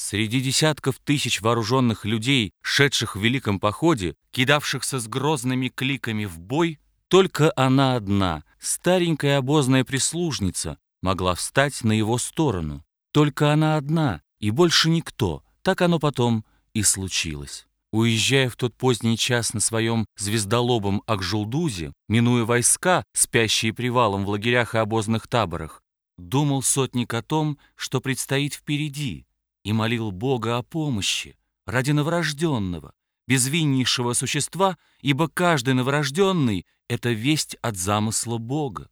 Среди десятков тысяч вооруженных людей, шедших в великом походе, кидавшихся с грозными кликами в бой, только она одна, старенькая обозная прислужница, могла встать на его сторону. Только она одна, и больше никто. Так оно потом и случилось. Уезжая в тот поздний час на своем звездолобом Акжулдузе, минуя войска, спящие привалом в лагерях и обозных таборах, думал сотник о том, что предстоит впереди, и молил Бога о помощи ради новорожденного, безвиннейшего существа, ибо каждый новорожденный — это весть от замысла Бога.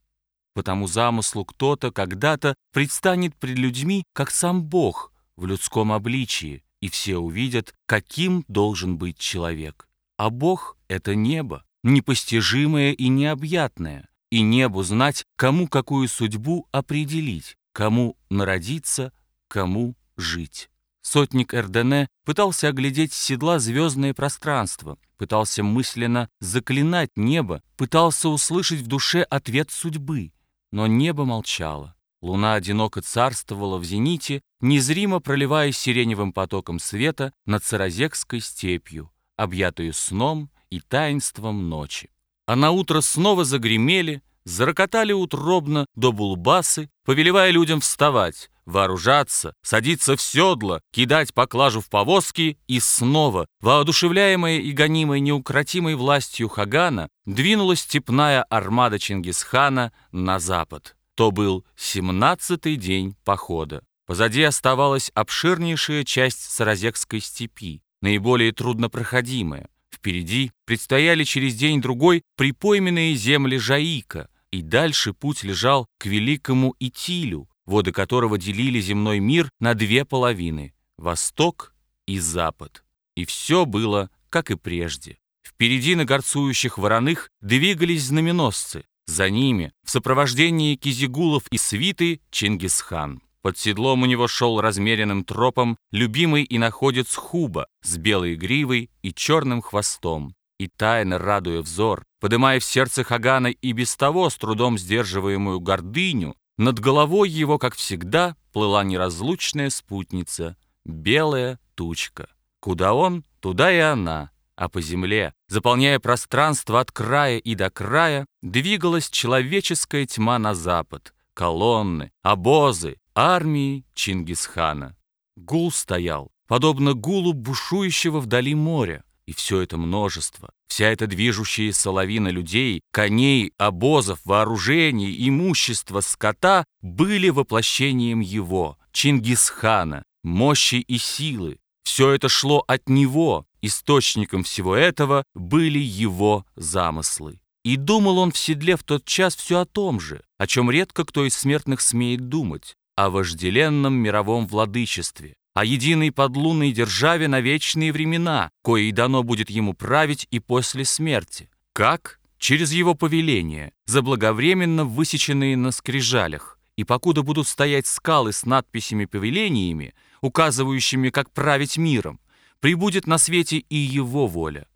По тому замыслу кто-то когда-то предстанет пред людьми, как сам Бог в людском обличии, и все увидят, каким должен быть человек. А Бог — это небо, непостижимое и необъятное, и небу знать, кому какую судьбу определить, кому народиться, кому жить. Сотник Эрдене пытался оглядеть с седла звездное пространство, пытался мысленно заклинать небо, пытался услышать в душе ответ судьбы, но небо молчало. Луна одиноко царствовала в зените, незримо проливаясь сиреневым потоком света над Саразекской степью, объятую сном и таинством ночи. А на утро снова загремели, зарокотали утробно до булбасы, повелевая людям вставать, вооружаться, садиться в седло, кидать поклажу в повозки и снова, воодушевляемая и гонимая неукротимой властью Хагана, двинулась степная армада Чингисхана на запад. То был семнадцатый день похода. Позади оставалась обширнейшая часть Саразекской степи, наиболее труднопроходимая. Впереди предстояли через день-другой припойменные земли Жаика, и дальше путь лежал к великому Итилю, воды которого делили земной мир на две половины — восток и запад. И все было, как и прежде. Впереди на горцующих вороных двигались знаменосцы, за ними, в сопровождении кизигулов и свиты, Чингисхан. Под седлом у него шел размеренным тропом любимый и находец Хуба с белой гривой и черным хвостом. И тайно радуя взор, подымая в сердце Хагана и без того с трудом сдерживаемую гордыню, над головой его, как всегда, плыла неразлучная спутница, белая тучка. Куда он, туда и она — а по земле, заполняя пространство от края и до края, двигалась человеческая тьма на запад, колонны, обозы, армии Чингисхана. Гул стоял, подобно гулу бушующего вдали моря, и все это множество, вся эта движущаяся лавина людей, коней, обозов, вооружений, имущества, скота были воплощением его, Чингисхана, мощи и силы. Все это шло от него, Источником всего этого были его замыслы. И думал он в седле в тот час все о том же, о чем редко кто из смертных смеет думать, о вожделенном мировом владычестве, о единой подлунной державе на вечные времена, коей дано будет ему править и после смерти. Как? Через его повеление, заблаговременно высеченные на скрижалях. И покуда будут стоять скалы с надписями-повелениями, указывающими, как править миром, прибудет на свете и его воля.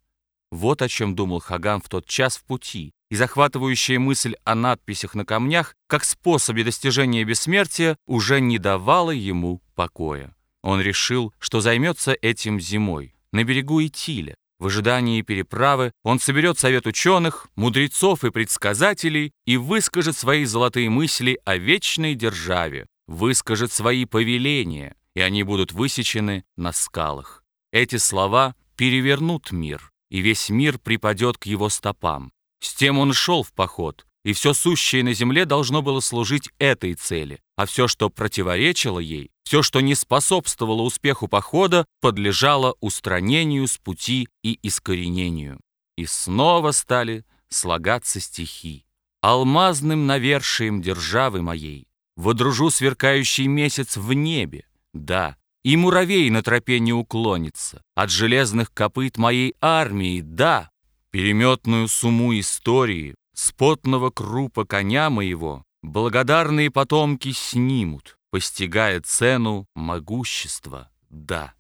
Вот о чем думал Хаган в тот час в пути, и захватывающая мысль о надписях на камнях как способе достижения бессмертия уже не давала ему покоя. Он решил, что займется этим зимой, на берегу Итиля. В ожидании переправы он соберет совет ученых, мудрецов и предсказателей и выскажет свои золотые мысли о вечной державе, выскажет свои повеления, и они будут высечены на скалах. Эти слова перевернут мир, и весь мир припадет к его стопам. С тем он шел в поход, и все сущее на земле должно было служить этой цели, а все, что противоречило ей, все, что не способствовало успеху похода, подлежало устранению с пути и искоренению. И снова стали слагаться стихи. «Алмазным навершием державы моей водружу сверкающий месяц в небе, да, и муравей на тропе не уклонится От железных копыт моей армии, да, Переметную сумму истории С потного крупа коня моего Благодарные потомки снимут, Постигая цену могущества, да.